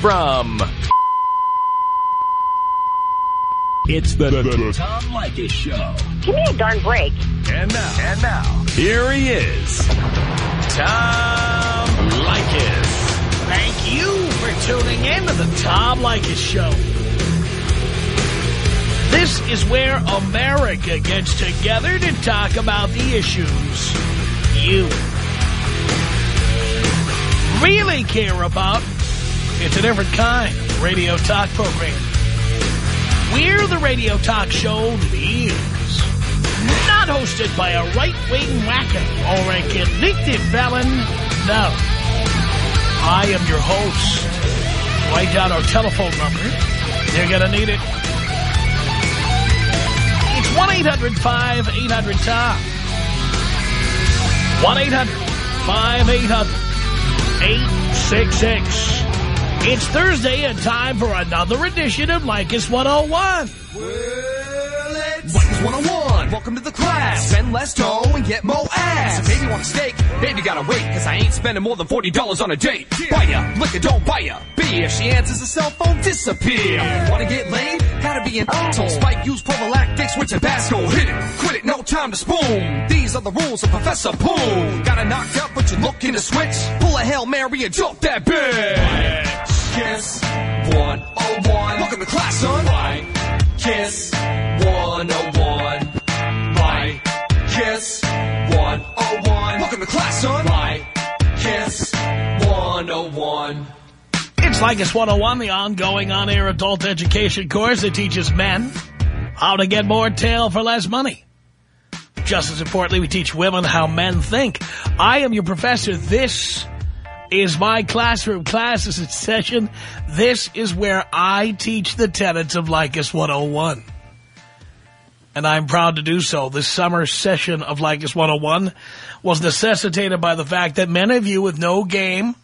from... It's the, the, the Tom Leykis Show. Give me a darn break. And now, and now, here he is, Tom Leykis. Thank you for tuning in to the Tom Leykis Show. This is where America gets together to talk about the issues you really care about. It's a different kind of radio talk program. We're the radio talk show is not hosted by a right-wing whacker or a convicted felon. No. I am your host. Write down our telephone number. You're going to need it. It's 1-800-5800-TOM. 1-800-5800-866. It's Thursday and time for another edition of Leykis 101. Leykis 101, welcome to the class. Spend less dough and get more ass. If baby want a steak, baby gotta wait, cause I ain't spending more than $40 on a date. Buy ya, liquor, don't buy ya. B, if she answers the cell phone, disappear. Wanna get laid? Gotta be an oh. asshole. Spike, use prophylactics with Tabasco. Hit it, quit it, no time to spoon. These are the rules of Professor Poon. Got it knocked out, but you're looking to switch. Pull a Hail Mary and jump that bitch. Kiss 101. Welcome to class, son. Right. Kiss 101. Right. Kiss 101. Welcome to class, son. Right. Kiss 101. It's Leykis 101, the ongoing on-air adult education course that teaches men how to get more tail for less money. Just as importantly, we teach women how men think. I am your professor. This is my classroom. Class is in session. This is where I teach the tenets of Leykis 101. And I'm proud to do so. This summer session of Leykis 101 was necessitated by the fact that many of you with no game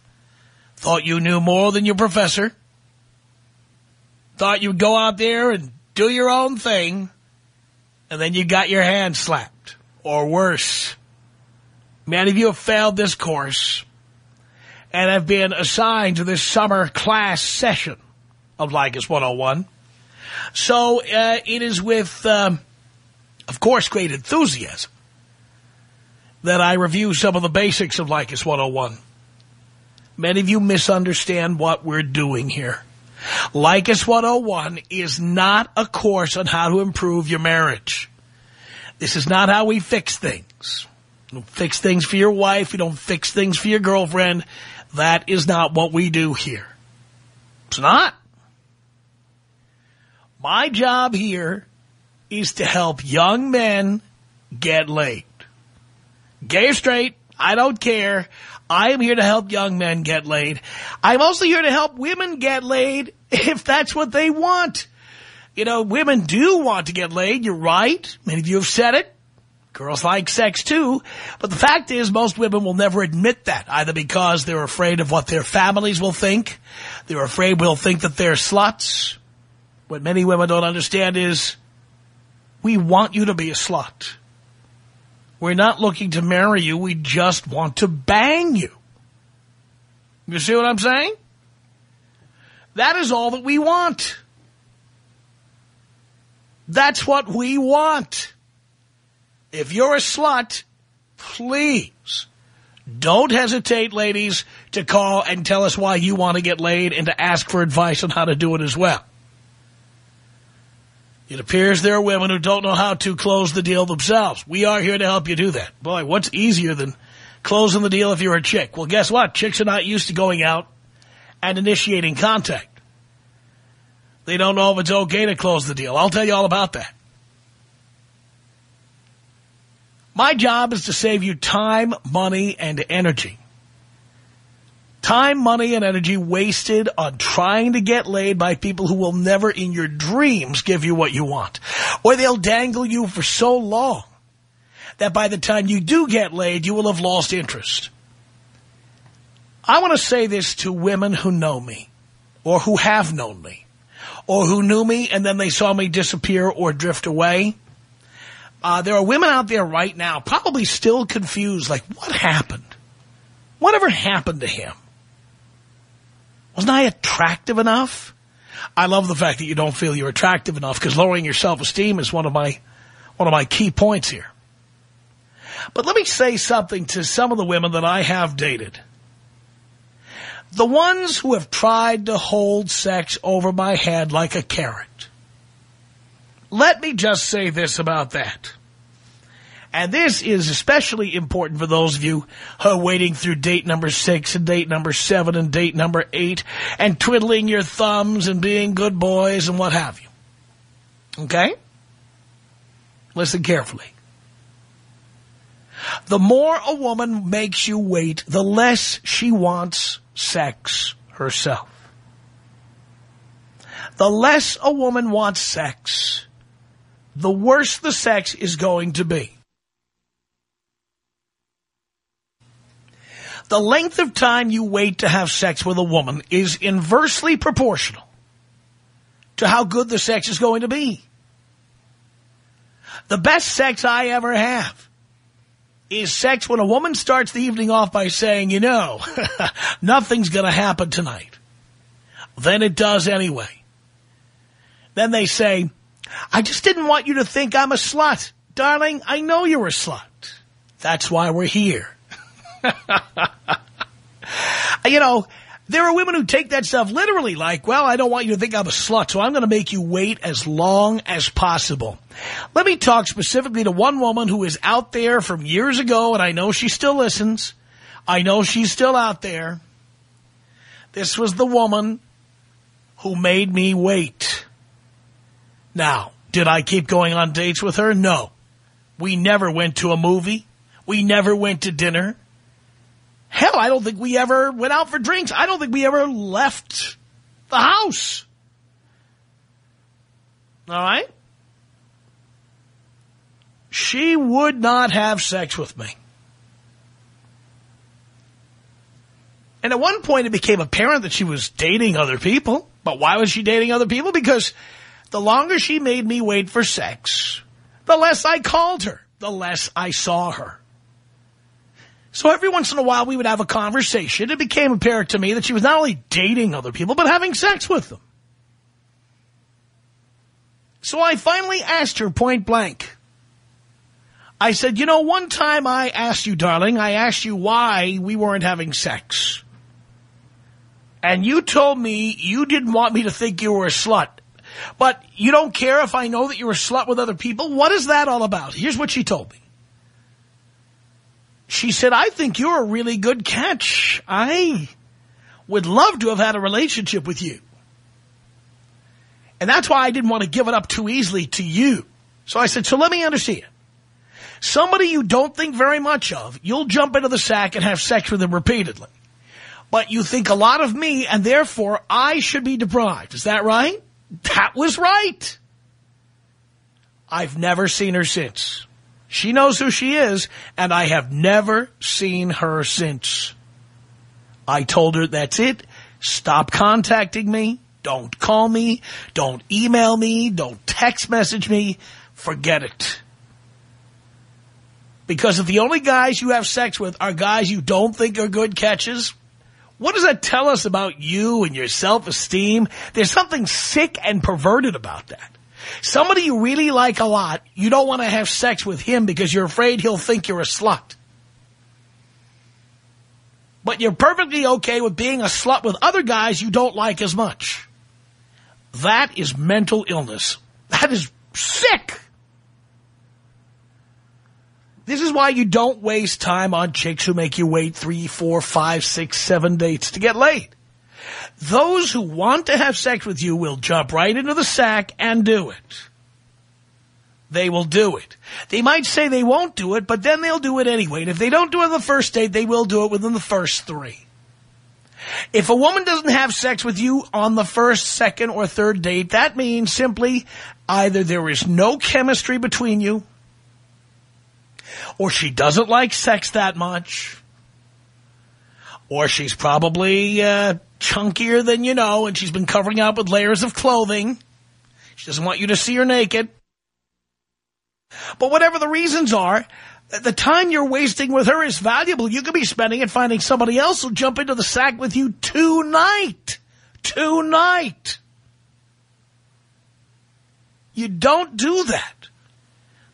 thought you knew more than your professor, thought you'd go out there and do your own thing, and then you got your hand slapped, or worse. Many of you have failed this course and have been assigned to this summer class session of Leykis 101. So uh, it is with, um, of course, great enthusiasm that I review some of the basics of Leykis 101. Many of you misunderstand what we're doing here. Leykis 101 is not a course on how to improve your marriage. This is not how we fix things. You don't fix things for your wife. You don't fix things for your girlfriend. That is not what we do here. It's not. My job here is to help young men get laid. Gay or straight, I don't care. I am here to help young men get laid. I'm also here to help women get laid if that's what they want. You know, women do want to get laid. You're right. Many of you have said it. Girls like sex too, but the fact is most women will never admit that, either because they're afraid of what their families will think, they're afraid we'll think that they're sluts. What many women don't understand is, we want you to be a slut. We're not looking to marry you, we just want to bang you. You see what I'm saying? That is all that we want. That's what we want. If you're a slut, please don't hesitate, ladies, to call and tell us why you want to get laid and to ask for advice on how to do it as well. It appears there are women who don't know how to close the deal themselves. We are here to help you do that. Boy, what's easier than closing the deal if you're a chick? Well, guess what? Chicks are not used to going out and initiating contact. They don't know if it's okay to close the deal. I'll tell you all about that. My job is to save you time, money, and energy. Time, money, and energy wasted on trying to get laid by people who will never in your dreams give you what you want. Or they'll dangle you for so long that by the time you do get laid, you will have lost interest. I want to say this to women who know me or who have known me or who knew me and then they saw me disappear or drift away. Uh, there are women out there right now probably still confused, like, what happened? Whatever happened to him? Wasn't I attractive enough? I love the fact that you don't feel you're attractive enough because lowering your self-esteem is one of my one of my key points here. But let me say something to some of the women that I have dated. The ones who have tried to hold sex over my head like a carrot. Let me just say this about that. And this is especially important for those of you who are waiting through date number six and date number seven and date number eight and twiddling your thumbs and being good boys and what have you. Okay? Listen carefully. The more a woman makes you wait, the less she wants sex herself. The less a woman wants sex, the worse the sex is going to be. The length of time you wait to have sex with a woman is inversely proportional to how good the sex is going to be. The best sex I ever have is sex when a woman starts the evening off by saying, you know, nothing's going to happen tonight. Then it does anyway. Then they say, I just didn't want you to think I'm a slut. Darling, I know you're a slut. That's why we're here. you know, there are women who take that stuff literally like, well, I don't want you to think I'm a slut, so I'm going to make you wait as long as possible. Let me talk specifically to one woman who is out there from years ago, and I know she still listens. I know she's still out there. This was the woman who made me wait. Now, did I keep going on dates with her? No. We never went to a movie. We never went to dinner. Hell, I don't think we ever went out for drinks. I don't think we ever left the house. All right? She would not have sex with me. And at one point it became apparent that she was dating other people. But why was she dating other people? Because the longer she made me wait for sex, the less I called her, the less I saw her. So every once in a while we would have a conversation. It became apparent to me that she was not only dating other people, but having sex with them. So I finally asked her point blank. I said, you know, one time I asked you, darling, I asked you why we weren't having sex. And you told me you didn't want me to think you were a slut. But you don't care if I know that you're a slut with other people? What is that all about? Here's what she told me. She said, I think you're a really good catch. I would love to have had a relationship with you. And that's why I didn't want to give it up too easily to you. So I said, so let me understand. Somebody you don't think very much of, you'll jump into the sack and have sex with them repeatedly. But you think a lot of me, and therefore I should be deprived. Is that right? That was right. I've never seen her since. She knows who she is, and I have never seen her since. I told her, that's it. Stop contacting me. Don't call me. Don't email me. Don't text message me. Forget it. Because if the only guys you have sex with are guys you don't think are good catches, what does that tell us about you and your self-esteem? There's something sick and perverted about that. Somebody you really like a lot, you don't want to have sex with him because you're afraid he'll think you're a slut. But you're perfectly okay with being a slut with other guys you don't like as much. That is mental illness. That is sick. This is why you don't waste time on chicks who make you wait three, four, five, six, seven dates to get laid. Those who want to have sex with you will jump right into the sack and do it. They will do it. They might say they won't do it, but then they'll do it anyway. And if they don't do it on the first date, they will do it within the first three. If a woman doesn't have sex with you on the first, second, or third date, that means simply either there is no chemistry between you, or she doesn't like sex that much, or she's probably uh, chunkier than you know, and she's been covering up with layers of clothing. She doesn't want you to see her naked. But whatever the reasons are, the time you're wasting with her is valuable. You could be spending it finding somebody else who'll jump into the sack with you tonight. tonight. You don't do that.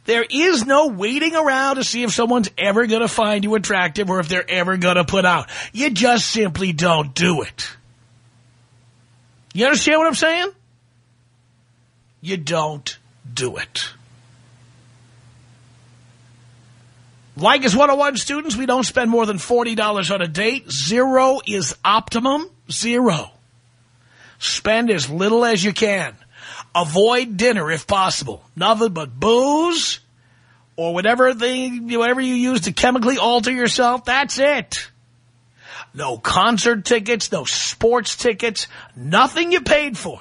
There is no waiting around to see if someone's ever going to find you attractive or if they're ever going to put out. You just simply don't do it. You understand what I'm saying? You don't do it. Leykis 101 students, we don't spend more than $40 on a date. Zero is optimum. Zero. Spend as little as you can. Avoid dinner if possible. Nothing but booze or whatever thing, whatever you use to chemically alter yourself. That's it. No concert tickets, no sports tickets, nothing you paid for.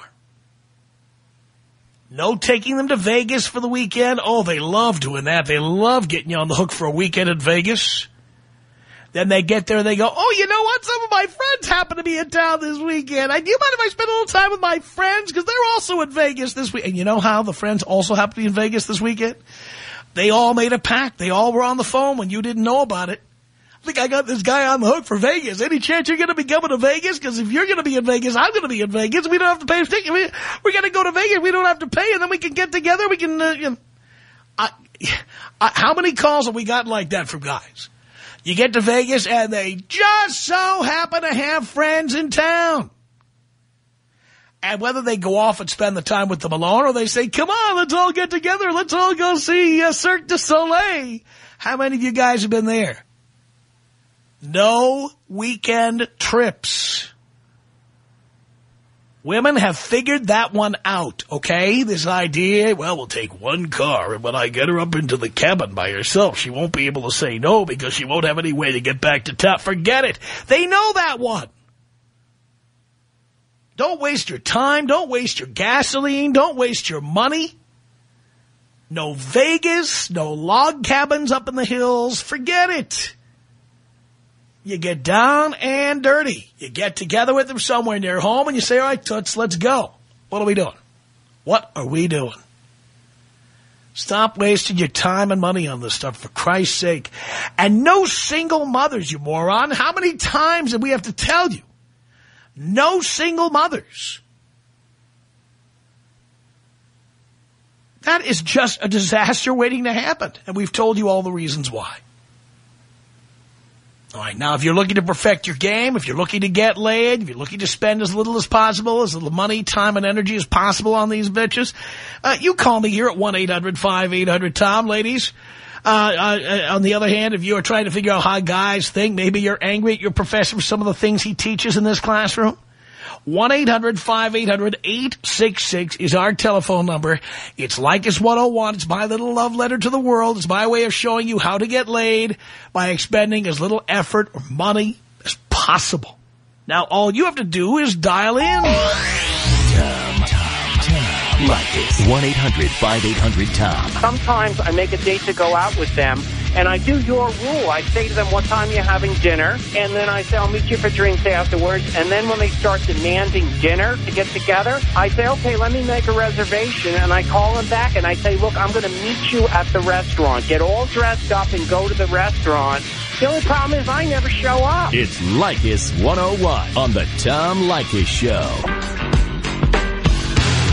No taking them to Vegas for the weekend. Oh, they love doing that. They love getting you on the hook for a weekend in Vegas. Then they get there and they go, oh, you know what? Some of my friends happen to be in town this weekend. I, do you mind if I spend a little time with my friends? Because they're also in Vegas this week. And you know how the friends also happen to be in Vegas this weekend? They all made a pact. They all were on the phone when you didn't know about it. I think I got this guy on the hook for Vegas. Any chance you're going to be coming to Vegas? Because if you're going to be in Vegas, I'm going to be in Vegas. We don't have to pay a ticket. We, we're going to go to Vegas. We don't have to pay, and then we can get together. We can, uh, you know. I, I, how many calls have we gotten like that from guys? You get to Vegas and they just so happen to have friends in town. And whether they go off and spend the time with them alone or they say, come on, let's all get together. Let's all go see uh, Cirque du Soleil. How many of you guys have been there? No weekend trips. Women have figured that one out, okay? This idea, well, we'll take one car, and when I get her up into the cabin by herself, she won't be able to say no because she won't have any way to get back to town. Forget it. They know that one. Don't waste your time. Don't waste your gasoline. Don't waste your money. No Vegas, no log cabins up in the hills. Forget it. You get down and dirty. You get together with them somewhere near home and you say, all right, Toots, let's go. What are we doing? What are we doing? Stop wasting your time and money on this stuff, for Christ's sake. And no single mothers, you moron. How many times did we have to tell you? No single mothers. That is just a disaster waiting to happen. And we've told you all the reasons why. All right, now if you're looking to perfect your game, if you're looking to get laid, if you're looking to spend as little as possible, as little money, time, and energy as possible on these bitches, uh, you call me here at 1-800-5800-TOM, ladies. Uh, uh, on the other hand, if you are trying to figure out how guys think, maybe you're angry at your professor for some of the things he teaches in this classroom, 1-800-5800-866 is our telephone number. It's like Leykis 101. It's my little love letter to the world. It's my way of showing you how to get laid by expending as little effort or money as possible. Now, all you have to do is dial in. Leykis. 1-800-5800-TOM. Sometimes I make a date to go out with them, and I do your rule. I say to them, what time are you having dinner? And then I say, I'll meet you for drinks afterwards. And then when they start demanding dinner to get together, I say, okay, let me make a reservation. And I call them back, and I say, look, I'm going to meet you at the restaurant. Get all dressed up and go to the restaurant. The only problem is I never show up. It's Leykis 101 on the Tom Leykis Show.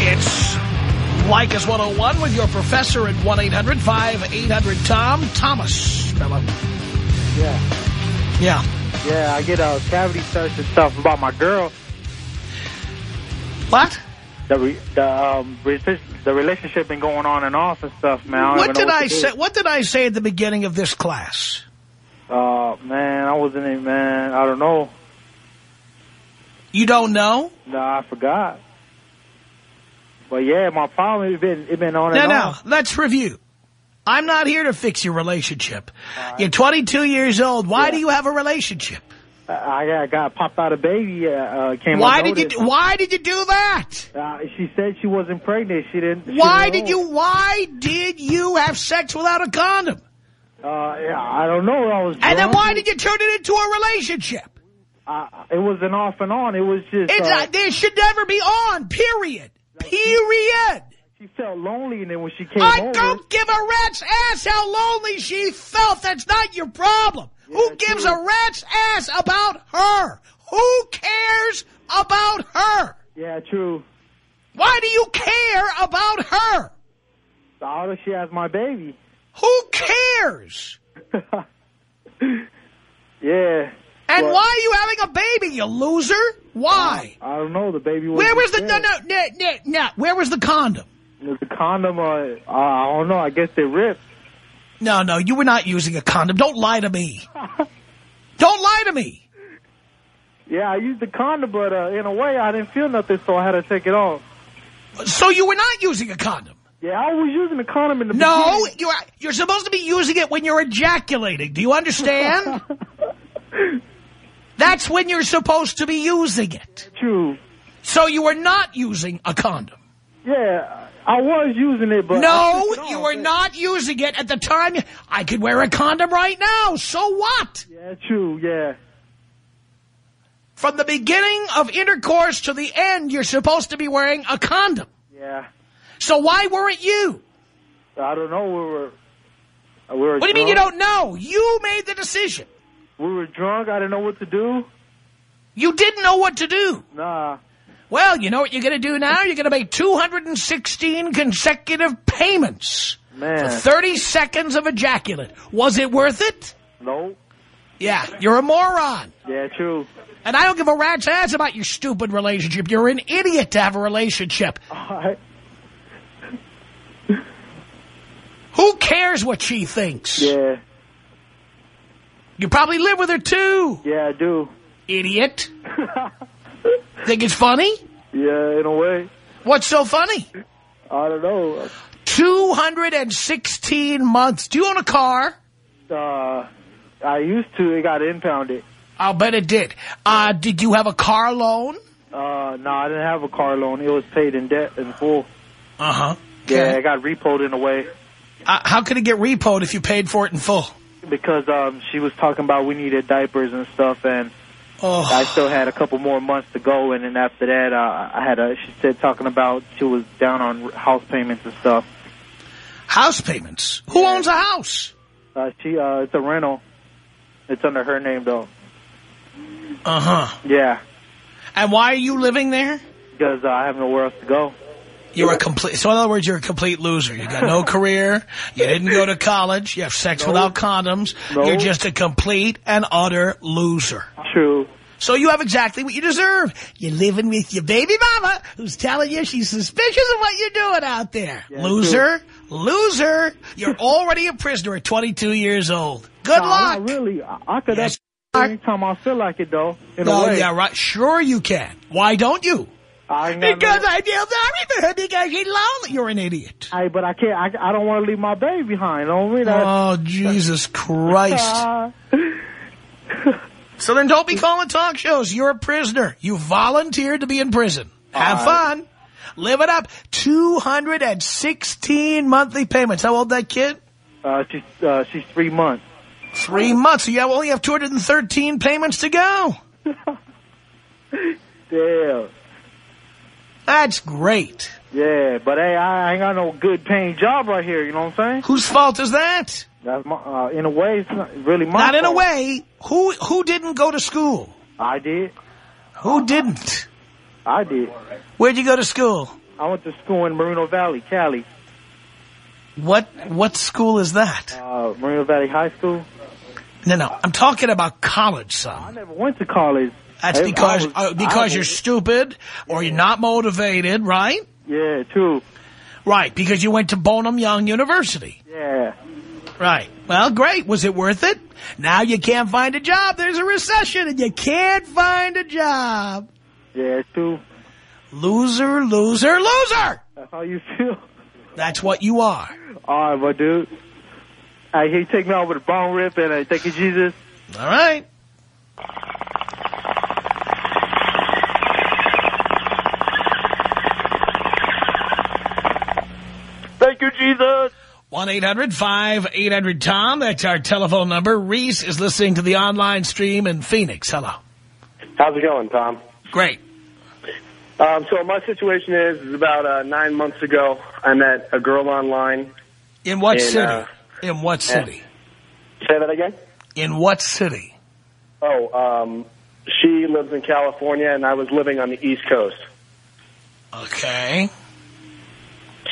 It's Leykis 101 with your professor at 1-800-5800-TOM. Thomas. Hello. Yeah, Yeah. yeah, I get a cavity search and stuff about my girl. What? The re, the um the relationship been going on and off and stuff, man. What did I to do. say? What did I say at the beginning of this class? Uh, man, I wasn't even man. I don't know. You don't know? Nah, I forgot. But yeah, my problem has been it been on No, and no. off. Let's review. I'm not here to fix your relationship. You're 22 years old. Why Yeah. do you have a relationship? I, I got, popped out a baby. Uh, uh, came Why did you? do- Why did you do that? Uh, she said she wasn't pregnant. She didn't. she Why didn't did know. you? Why did you have sex without a condom? Uh, yeah, I don't know. I was. And then why did you turn it into a relationship? Uh, it was an off and on. It was just. It's, uh, there should never be on. Period. Period. she felt lonely, and then when she came I over, don't give a rat's ass how lonely she felt. That's not your problem. Who gives a rat's ass about her? Who cares about her? Yeah, true. Why do you care about her? All she has my baby. Who cares? yeah. And Well- why are you having a baby, you loser? Why? I don't know. The baby was. Where was the, no, no, no, no, no, where was the condom? The condom, uh, I don't know. I guess they ripped. No, no, you were not using a condom. Don't lie to me. Don't lie to me. Yeah, I used the condom, but uh, in a way, I didn't feel nothing, so I had to take it off. So you were not using a condom? Yeah, I was using the condom in the No, beginning. you're, you're supposed to be using it when you're ejaculating. Do you understand? That's when you're supposed to be using it. True. So you were not using a condom. Yeah, I was using it, but No, you were not using it at the time. I could wear a condom right now. So what? Yeah, true. Yeah. From the beginning of intercourse to the end, you're supposed to be wearing a condom. Yeah. So why weren't you? I don't know. We were. We were What do you mean you don't know? You made the decision. We were drunk. I didn't know what to do. You didn't know what to do. Nah. Well, you know what you're going to do now? You're going to make 216 consecutive payments for Man. 30 seconds of ejaculate. Was it worth it? No. Yeah, you're a moron. Yeah, true. And I don't give a rat's ass about your stupid relationship. You're an idiot to have a relationship. All right. Who cares what she thinks? Yeah. You probably live with her too, Yeah, I do. idiot. Think it's funny? yeah, in a way. What's so funny? I don't know. 216 months. Do you own a car? Uh, I used to. It got impounded. I'll bet it did. Uh, did you have a car loan? Uh, no, I didn't have a car loan. It was paid in debt in full. Uh-huh. Yeah, it got repoed in a way Uh, how could it get repoed if you paid for it in full? Because um, she was talking about we needed diapers and stuff, and Oh, I still had a couple more months to go. And then after that, uh, I had a. She said talking about she was down on house payments and stuff. house payments. Who owns a house? Uh, she uh, it's a rental. It's under her name though. Uh-huh. Yeah, And why are you living there? because uh, I have nowhere else to go. You're a complete, so in other words, you're a complete loser. You got no career. You didn't go to college. You have sex No. without condoms. No. You're just a complete and utter loser. True. So you have exactly what you deserve. You're living with your baby mama who's telling you she's suspicious of what you're doing out there. Yeah, loser, loser. You're already a prisoner at 22 years old. Good No, luck. Really. I, I could Yes, anytime I feel like it though. In No, yeah, right. Sure you can. Why don't you? I Because I sorry for her because she's lonely. You're an idiot. I, but I can't. I, I don't want to leave my baby behind. You know what That- Oh, Jesus Christ. So then don't be calling talk shows. You're a prisoner. You volunteered to be in prison. Have All fun. Live it up. 216 monthly payments. How old that kid? uh, she's uh, she's three months. Three months. So you have- only have 213 payments to go. Yeah, That's great. yeah. But hey, I ain't got no good paying job right here. You know what I'm saying? Whose fault is that? That's my. Uh, in a way, it's not really my. Not in a way. Who who didn't go to school? I did. Who didn't? I did. Where'd you go to school? I went to school in Moreno Valley, Cali. What what school is that? Uh, Moreno Valley High School. No, no. I'm talking about college, son. I never went to college. That's I- because I was- uh, because you're stupid or you're not motivated, right? Yeah, true. Right, because you went to Brigham Young University. Yeah. Right. Well, great. Was it worth it? Now you can't find a job. There's a recession and you can't find a job. Yeah, true. Loser, loser, loser. That's how you feel. That's what you are. All right, my dude. Hey, he take me out with a bone rip and I thank you, Jesus. All right. Thank you, Jesus. 1-800-5800-TOM. That's our telephone number. Reese is listening to the online stream in Phoenix. Hello. How's it going, Tom? Great. Um, so my situation is, is about uh, nine months ago, I met a girl online. In what In, city? uh, In what city? Say that again? In what city? Oh, um, she lives in California, and I was living on the East Coast. Okay.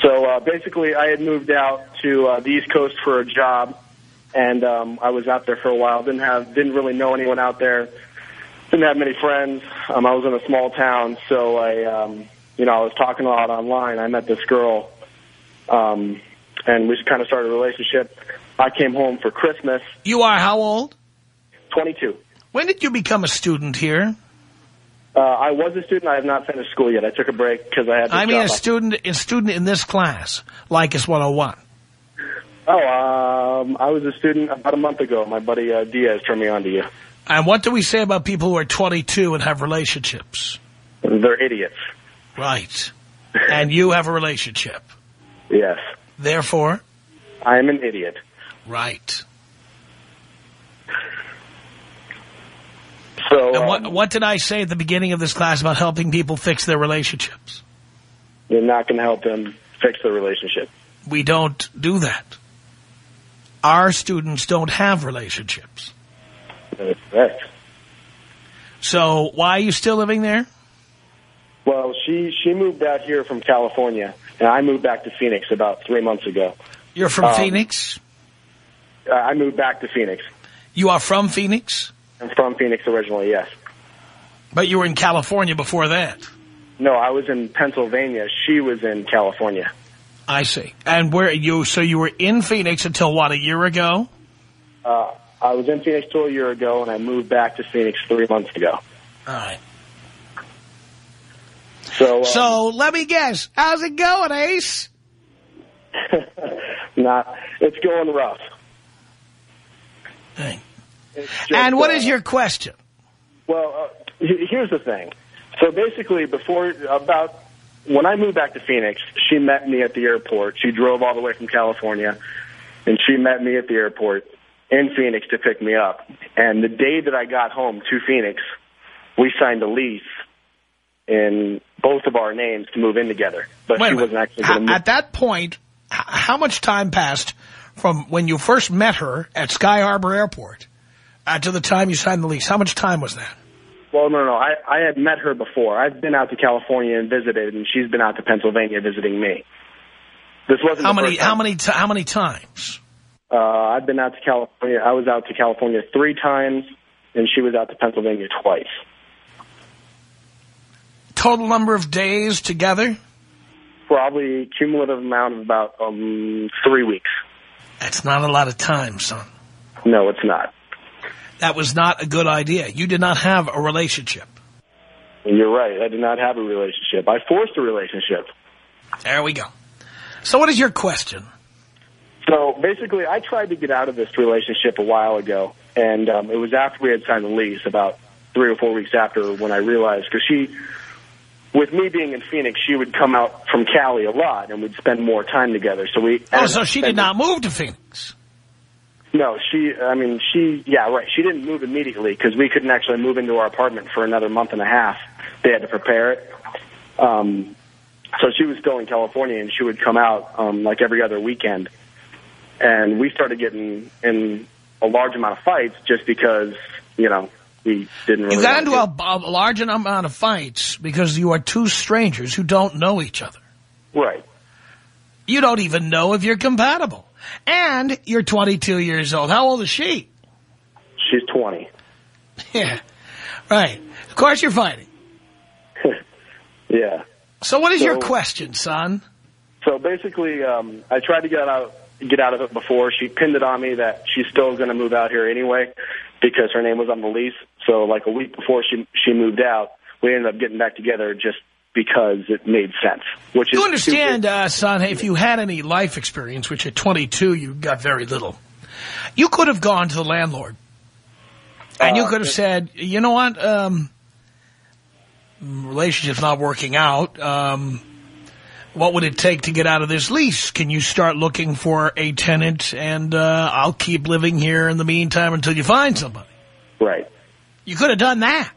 So uh, basically, I had moved out to uh, the East Coast for a job, and um, I was out there for a while. Didn't have, didn't really know anyone out there. Didn't have many friends. Um, I was in a small town, so I, um, you know, I was talking a lot online. I met this girl, um, and we just kind of started a relationship. I came home for Christmas. You are how old? 22. When did you become a student here? Uh, I was a student. I have not finished school yet. I took a break because I had. I mean a student, a student in this class, like Leykis 101. Oh, um, I was a student about a month ago. My buddy uh, Diaz turned me on to you. And what do we say about people who are 22 and have relationships? They're idiots. Right. And you have a relationship. Yes, Therefore, I am an idiot. right. So And um, what, what did I say at the beginning of this class about helping people fix their relationships? you're not going to help them fix their relationship. We don't do that. Our students don't have relationships. That's correct. So why are you still living there? Well, she she moved out here from California, and I moved back to Phoenix about three months ago. You're from Um, Phoenix? I moved back to Phoenix. You are from Phoenix? I'm from Phoenix originally. Yes. But you were in California before that. No, I was in Pennsylvania. She was in California. I see. And where you? So you were in Phoenix until what? A year ago? Uh, I was in Phoenix till a year ago, and I moved back to Phoenix three months ago. All right. So, uh, So let me guess. How's it going, Ace? not it's going rough. Hey. Just, And what uh, is your question? Well, uh, here's the thing. So basically, before about when I moved back to Phoenix, she met me at the airport. She drove all the way from California, and she met me at the airport in Phoenix to pick me up. And the day that I got home to Phoenix, we signed a lease in both of our names to move in together. But Wait she wasn't actually going to move. At that point, how much time passed from when you first met her at Sky Harbor Airport uh, to the time you signed the lease? How much time was that? Well, no, no. I, I had met her before. I've been out to California and visited, and she's been out to Pennsylvania visiting me. This wasn't How many? How many? How many times? Uh, I've been out to California. I was out to California three times, and she was out to Pennsylvania twice. Total number of days together? Probably cumulative amount of about um, three weeks. That's not a lot of time, son. No, it's not. That was not a good idea. You did not have a relationship. You're right. I did not have a relationship. I forced a relationship. There we go. So what is your question? So basically, I tried to get out of this relationship a while ago, and um, it was after we had signed the lease, about three or four weeks after, when I realized because she, with me being in Phoenix, she would come out from Cali a lot, and we'd spend more time together. So we. Oh, so she did not move to Phoenix. No, she. I mean, she. Yeah, right. She didn't move immediately because we couldn't actually move into our apartment for another month and a half. They had to prepare it. Um, so she was still in California, and she would come out um, like every other weekend. And we started getting in a large amount of fights just because you know we didn't. Really You got into a, a large amount of fights because you are two strangers who don't know each other. right. You don't even know if you're compatible. And you're 22 years old. How old is she? She's twenty. Yeah, right. Of course you're fighting. Yeah. So what is your question, son? So basically, um, I tried to get out get out of it before. She pinned it on me that she's still going to move out here anyway because her name was on the lease. So like a week before she she moved out, we ended up getting back together just because it made sense. Which is You understand, uh, son, if you had any life experience, which at 22 you got very little, you could have gone to the landlord. And you Uh, could have said, you know what, um, relationship's not working out. Um, what would it take to get out of this lease? Can you start looking for a tenant and uh, I'll keep living here in the meantime until you find somebody? right. You could have done that.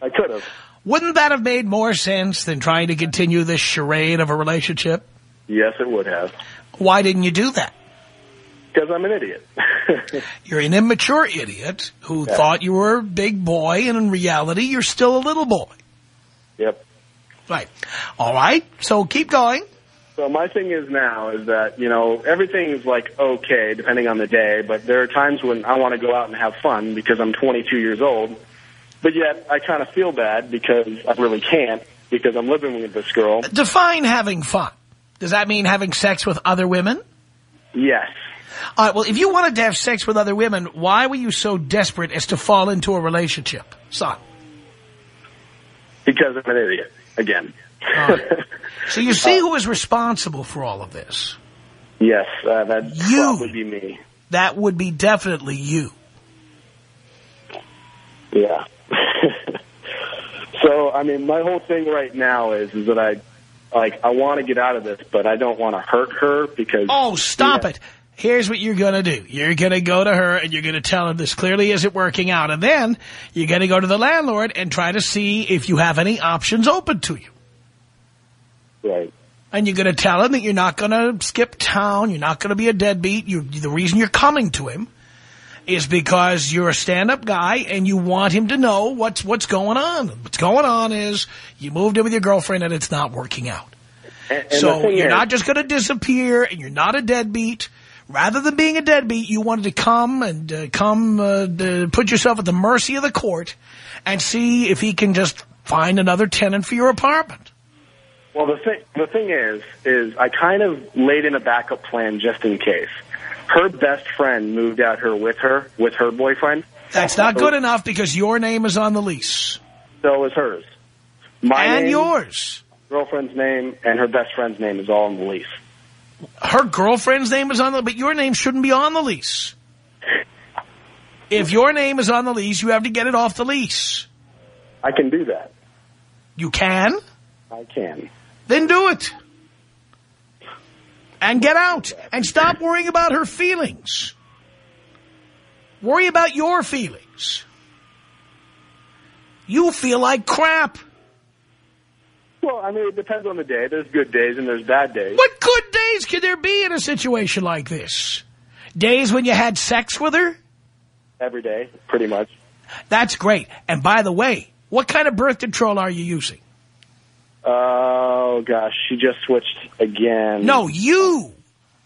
I could have. Wouldn't that have made more sense than trying to continue this charade of a relationship? Yes, it would have. Why didn't you do that? Because I'm an idiot. You're an immature idiot who thought you were a big boy, and in reality, you're still a little boy. yep. Right. All right. So keep going. So my thing is now is that, you know, everything's like okay depending on the day, but there are times when I want to go out and have fun because I'm 22 years old, but yet I kind of feel bad because I really can't because I'm living with this girl. Define having fun. Does that mean having sex with other women? Yes. All right, well, if you wanted to have sex with other women, why were you so desperate as to fall into a relationship, son? Because I'm an idiot. Again. So you see who is responsible for all of this. yes, uh, that'd You. probably be me. That would be definitely you. Yeah. so, I mean, my whole thing right now is, is that I, like, I want to get out of this, but I don't want to hurt her because... Oh, stop Yeah. it. Here's what you're going to do. You're going to go to her and you're going to tell her this clearly isn't working out. And then you're going to go to the landlord and try to see if you have any options open to you. Right. And you're going to tell him that you're not going to skip town. You're not going to be a deadbeat. You're the reason you're coming to him is because you're a stand-up guy and you want him to know what's what's going on. What's going on is you moved in with your girlfriend and it's not working out. And, and so you're is, not just going to disappear and you're not a deadbeat. Rather than being a deadbeat, you wanted to come and uh, come uh, put yourself at the mercy of the court and see if he can just find another tenant for your apartment. Well, the thing the thing is, is I kind of laid in a backup plan just in case. Her best friend moved out here with her, with her boyfriend. That's not good enough because your name is on the lease. So is hers. My and name, yours. girlfriend's name, and her best friend's name is all on the lease. Her girlfriend's name is on the, but your name shouldn't be on the lease. If your name is on the lease, you have to get it off the lease. I can do that. You can, I can. then do it. And get out. And stop worrying about her feelings. Worry about your feelings. You feel like crap. Well, I mean, it depends on the day. There's good days and there's bad days. What good days could there be in a situation like this? Days when you had sex with her? Every day, pretty much. That's great. And by the way, what kind of birth control are you using? Oh, gosh, she just switched again. No, you.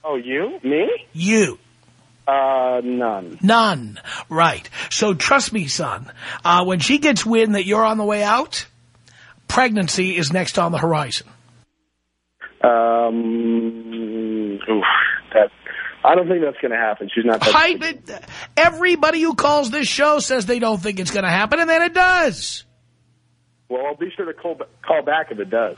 Oh, you? Me? You. Uh, none. None. Right. So trust me, son, uh, when she gets wind that you're on the way out, pregnancy is next on the horizon. Um, oof, that, I don't think that's going to happen. She's not that... I, everybody who calls this show says they don't think it's going to happen, and then it does. Well, I'll be sure to call, call back if it does.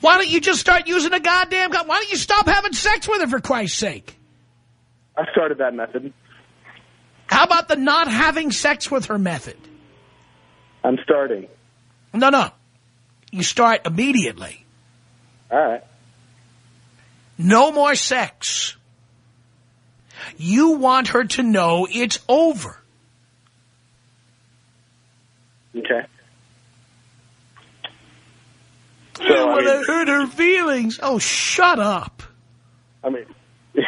Why don't you just start using a goddamn gun? Why don't you stop having sex with her, for Christ's sake? I started that method. How about the not having sex with her method? I'm starting. No, no. You start immediately. All right. No more sex. You want her to know it's over. Okay. So So, I mean, I hurt her feelings. Oh, shut up. I mean,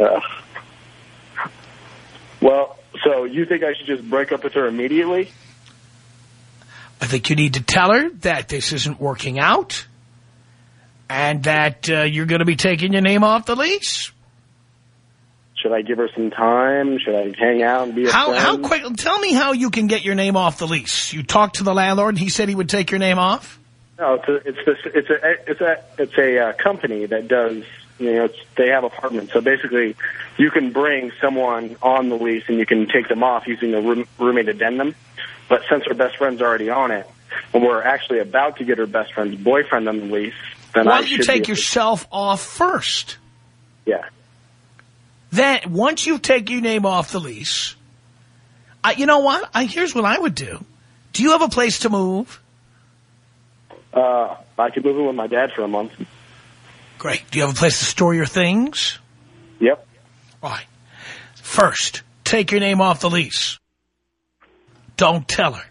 uh, well, so you think I should just break up with her immediately? I think you need to tell her that this isn't working out and that uh, you're going to be taking your name off the lease. Should I give her some time? Should I hang out and be a How, friend? how quick? Tell me how you can get your name off the lease. You talked to the landlord and he said he would take your name off? No, it's a, it's this, it's a it's a it's a uh, company that does you know it's, they have apartments. So basically, you can bring someone on the lease and you can take them off using the room, roommate addendum. But since her best friend's already on it, and we're actually about to get her best friend's boyfriend on the lease, then Why don't you take yourself off first? yeah. Then, once you take your name off the lease, I, you know what? I, here's what I would do. Do you have a place to move? Uh, I could move in with my dad for a month. Great. Do you have a place to store your things? Yep. Right. First, take your name off the lease. Don't tell her.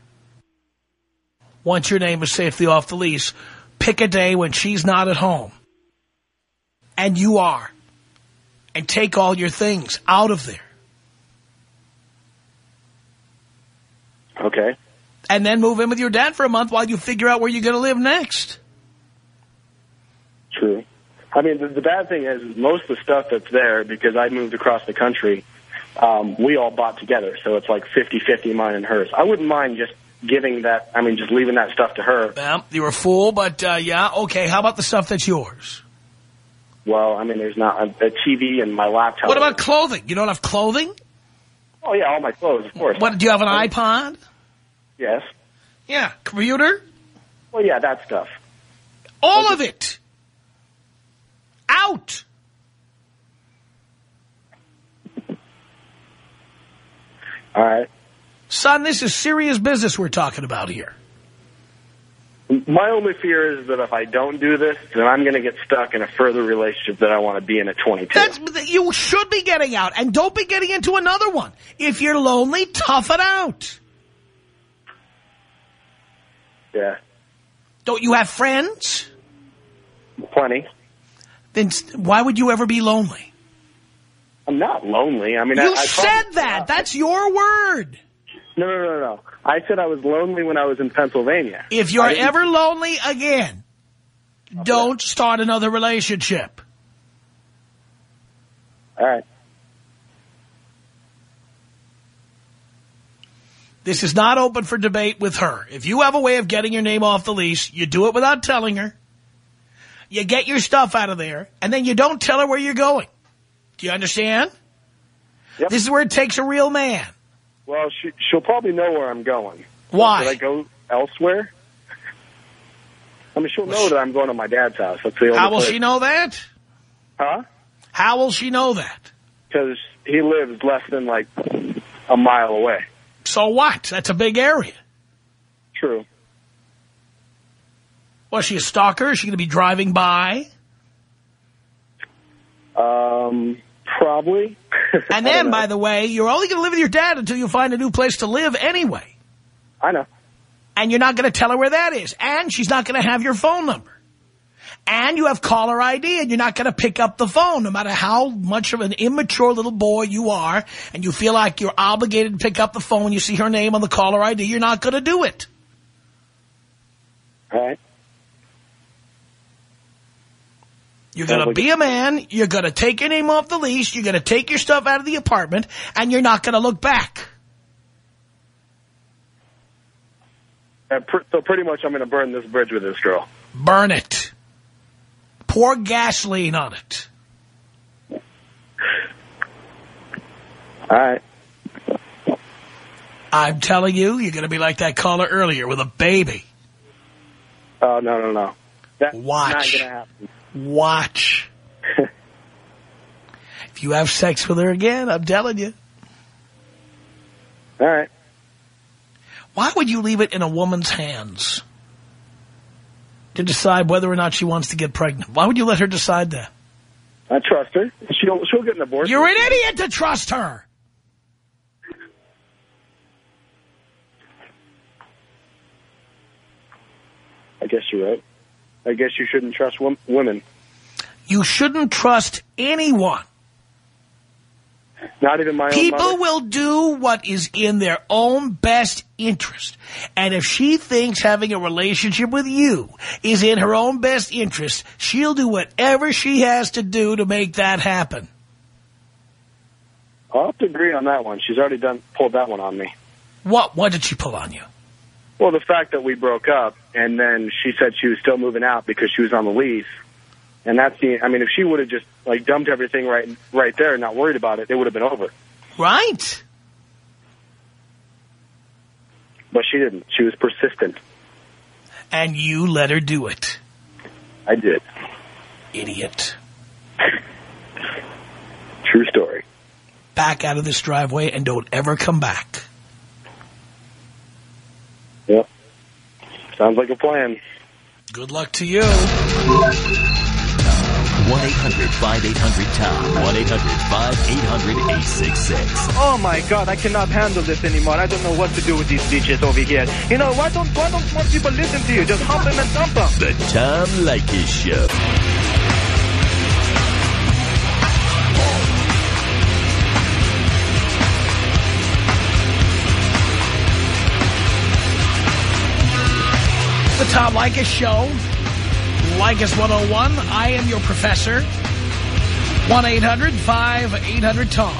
Once your name is safely off the lease, pick a day when she's not at home. And you are. And take all your things out of there. Okay. And then move in with your dad for a month while you figure out where you're going to live next. True. I mean, the, the bad thing is most of the stuff that's there, because I moved across the country, um, we all bought together. So it's like 50-50 mine and hers. I wouldn't mind just giving that, I mean, just leaving that stuff to her. Well, you're a fool, but uh, yeah, okay. How about the stuff that's yours? Well, I mean, there's not a, a TV and my laptop. What about clothing? You don't have clothing? Oh, yeah, all my clothes, of course. What, do you have an iPod? Yes. Yeah. Computer? Well, yeah, that stuff. All of it. Out. All right. Son, this is serious business we're talking about here. My only fear is that if I don't do this, then I'm going to get stuck in a further relationship that I want to be in at 22. That's, you should be getting out, and don't be getting into another one. If you're lonely, tough it out. yeah, Don't you have friends? plenty. Then why would you ever be lonely? I'm not lonely. I mean, I, You I said probably- that. Uh, That's your word. No, no, no, no. I said I was lonely when I was in Pennsylvania. If you're ever lonely again, don't start another relationship. All right. This is not open for debate with her. If you have a way of getting your name off the lease, you do it without telling her. You get your stuff out of there, and then you don't tell her where you're going. Do you understand? Yep. This is where it takes a real man. Well, she, she'll probably know where I'm going. Why? Did I go elsewhere? I mean, she'll know that I'm going to my dad's house. That's the only How will place. she know that? Huh? How will she know that? Because he lives less than, like, a mile away. So what? That's a big area. True. Was she a stalker? Is she going to be driving by? Um, probably. And then, by the way, you're only going to live with your dad until you find a new place to live anyway. I know. And you're not going to tell her where that is. And she's not going to have your phone number. And you have caller ID, and you're not going to pick up the phone, no matter how much of an immature little boy you are, and you feel like you're obligated to pick up the phone when you see her name on the caller ID, you're not going to do it. All right. You're going to be a man, you're going to take your name off the lease, you're going to take your stuff out of the apartment, and you're not going to look back. Pr- so pretty much I'm going to burn this bridge with this girl. Burn it. Pour gasoline on it. All right. I'm telling you, you're going to be like that caller earlier with a baby. Oh, no, no, no. That's Watch. not going to happen. Watch. if you have sex with her again, I'm telling you. All right. Why would you leave it in a woman's hands to decide whether or not she wants to get pregnant? Why would you let her decide that? I trust her. She'll, she'll get an abortion. You're an idiot to trust her. I guess you're right. I guess you shouldn't trust wom- women. You shouldn't trust anyone. Not even my own People will do what is in their own best interest. And if she thinks having a relationship with you is in her own best interest, she'll do whatever she has to do to make that happen. I'll have to agree on that one. She's already done pulled that one on me. What, what did she pull on you? Well, the fact that we broke up, and then she said she was still moving out because she was on the lease, and that's the. I mean, if she would have just like dumped everything right right there and not worried about it, it would have been over. Right. But she didn't. She was persistent. And you let her do it. I did. Idiot. True story. Back out of this driveway and don't ever come back. Yep. Sounds like a plan. Good luck to you. 1-800-5800-TOM. 1-800-5800-866. Oh my god, I cannot handle this anymore. I don't know what to do with these bitches over here. You know, why don't why don't more people listen to you? Just hump them and dump them. The Tom Leykis Show. The Tom Leykis Show. Leykis 101. I am your professor. 1-800-5800-TOM.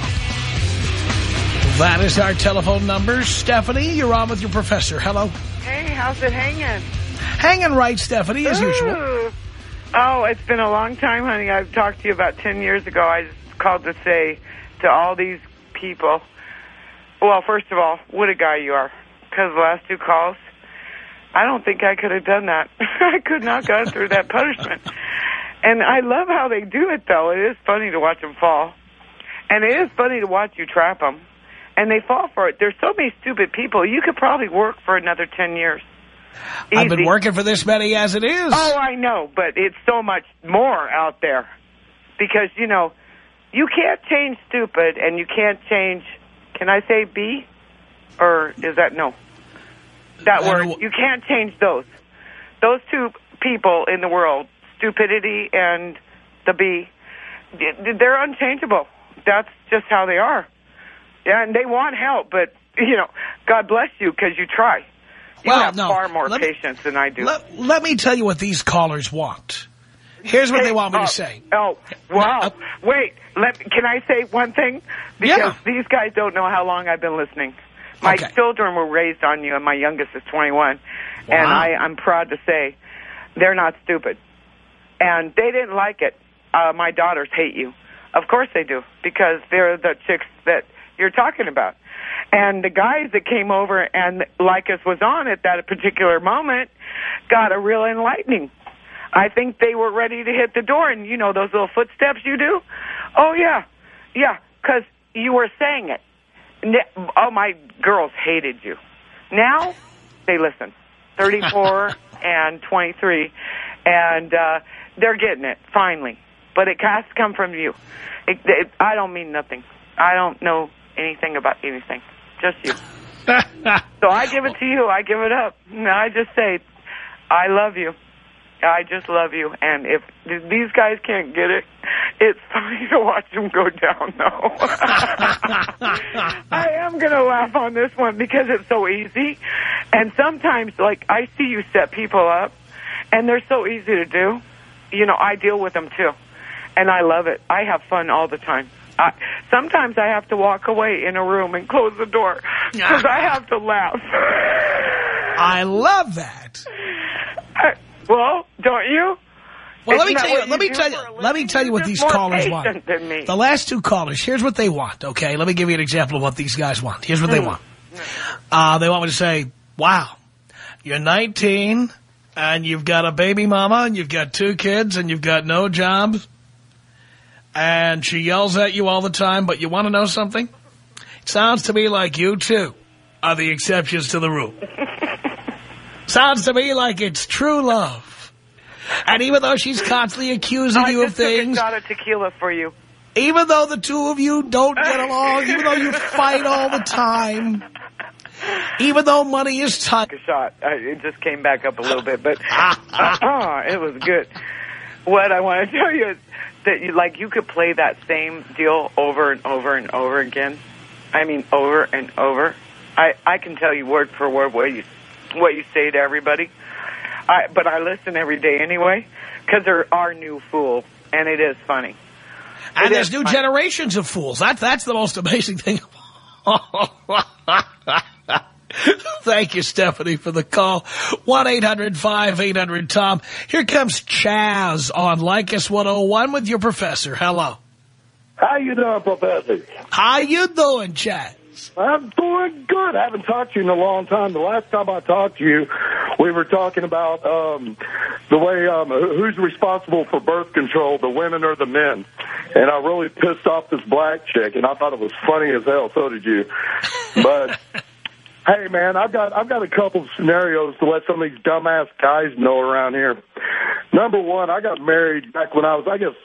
That is our telephone number. Stephanie, you're on with your professor. Hello. Hey, how's it hanging? Hanging right, Stephanie, as usual. Oh, it's been a long time, honey. I've talked to you about 10 years ago. I just called to say to all these people, well, first of all, what a guy you are. Because the last two calls, I don't think I could have done that. I could not gone through that punishment. And I love how they do it, though. It is funny to watch them fall. And it is funny to watch you trap them. And they fall for it. There's so many stupid people. You could probably work for another 10 years. I've been working for this many as it is. Oh, I know, but it's so much more out there. Because, you know, you can't change stupid and you can't change, can I say B? Or is that no? That word. You can't change those. Those two people in the world, stupidity and the B, they're unchangeable. That's just how they are. Yeah, and they want help, but, you know, God bless you because you try. You Well, have no, far more let me- patience than I do. Let, let me tell you what these callers want. Here's what they want me oh, to say. Oh, wow. Uh, Wait, let, can I say one thing? Because Yeah. these guys don't know how long I've been listening. My Okay. children were raised on you, and my youngest is 21. And I, I'm proud to say they're not stupid. And they didn't like it. Uh, my daughters hate you. Of course they do, because they're the chicks that you're talking about. And the guys that came over and Leykis was on at that particular moment got a real enlightening. I think they were ready to hit the door, and you know those little footsteps you do. Oh yeah, yeah, because you were saying it. Oh, my girls hated you. Now they listen. Thirty-four and twenty-three, and uh, they're getting it finally. But it has to come from you. It, it, I don't mean nothing. I don't know anything about anything. Just you. So I give it to you. I give it up. No, I just say, I love you. I just love you. And if these guys can't get it, it's funny to watch them go down, though. I am going to laugh on this one because it's so easy. And sometimes, like, I see you set people up, and they're so easy to do. You know, I deal with them, too. And I love it. I have fun all the time. I, sometimes I have to walk away in a room and close the door because I have to laugh. I love that. I- well, don't you? Well, let me that tell you. what Let me tell you. Let me tell you what these callers want. The last two callers. Here's what they want. Okay, let me give you an example of what these guys want. Here's what Hmm. they want. Uh, they want me to say, "Wow, you're 19 and you've got a baby mama and you've got two kids and you've got no jobs, and she yells at you all the time. But you want to know something? It sounds to me like you too are the exceptions to the rule. sounds to me like it's true love." And even though she's constantly accusing I you of just took a things, shot of tequila for you. even though the two of you don't get along, even though you fight all the time, even though money is tight. A shot. I, it just came back up a little bit, but uh, it was good. What I want to tell you is that you like you could play that same deal over and over and over again. I mean, over and over. I I can tell you word for word what you what you say to everybody. I but I listen every day anyway because there are new fools, and it is funny. And It there's new funny. generations of fools. That, that's the most amazing thing. Thank you, Stephanie, for the call. 1-800-5800-TOM. Here comes Chaz on Leykis 101 with your professor. Hello. How you doing, Professor? How you doing, Chaz? I'm doing good. I haven't talked to you in a long time. The last time I talked to you, we were talking about um, the way um, who's responsible for birth control, the women or the men. And I really pissed off this black chick, and I thought it was funny as hell. So did you. But hey, man, I've got I've got a couple of scenarios to let some of these dumbass guys know around here. Number one, I got married back when I was, I guess,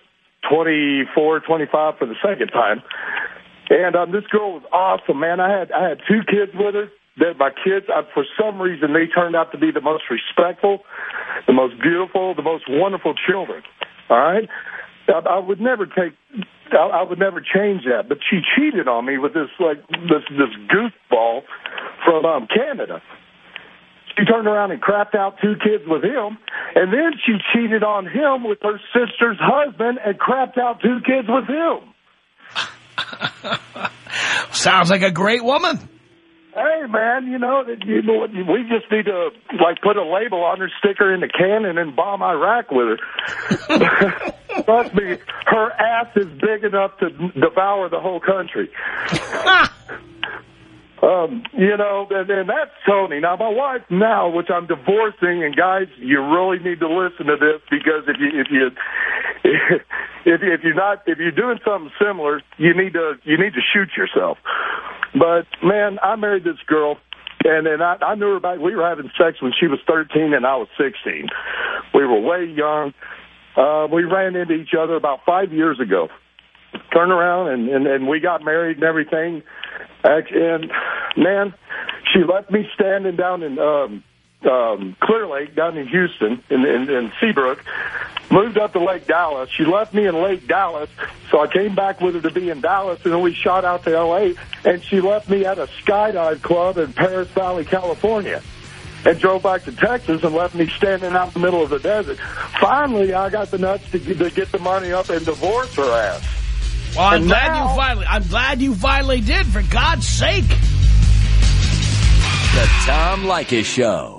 24, 25 for the second time. And um, this girl was awesome, man. I had I had two kids with her. That my kids, I, for some reason, they turned out to be the most respectful, the most beautiful, the most wonderful children. All right, I, I would never take, I, I would never change that. But she cheated on me with this like this this goofball from um, Canada. She turned around and crapped out two kids with him, and then she cheated on him with her sister's husband and crapped out two kids with him. Sounds like a great woman. Hey, man, you know, that you know, what we just need to, like, put a label on her, stick her in the can, and then bomb Iraq with her. Trust me, her ass is big enough to devour the whole country. Um, you know, and, and that's Tony. Now, my wife now, which I'm divorcing, and guys, you really need to listen to this because if you if you if you, if you're not if you're doing something similar, you need to you need to shoot yourself. But man, I married this girl. And then I, I knew her back. We were having sex when she was 13 and I was 16. We were way young. Uh, we ran into each other about five years ago. Turned around and, and, and we got married and everything. And man, she left me standing down in um, um, Clear Lake down in Houston in, in, in Seabrook. Moved up to Lake Dallas. She left me in Lake Dallas, so I came back with her to be in Dallas, and then we shot out to L.A., and she left me at a skydive club in Perris Valley, California and drove back to Texas and left me standing out in the middle of the desert. Finally, I got the nuts to, to get the money up and divorce her ass. Well, I'm And glad now- you finally. I'm glad you finally did. For God's sake. The Tom Leykis Show.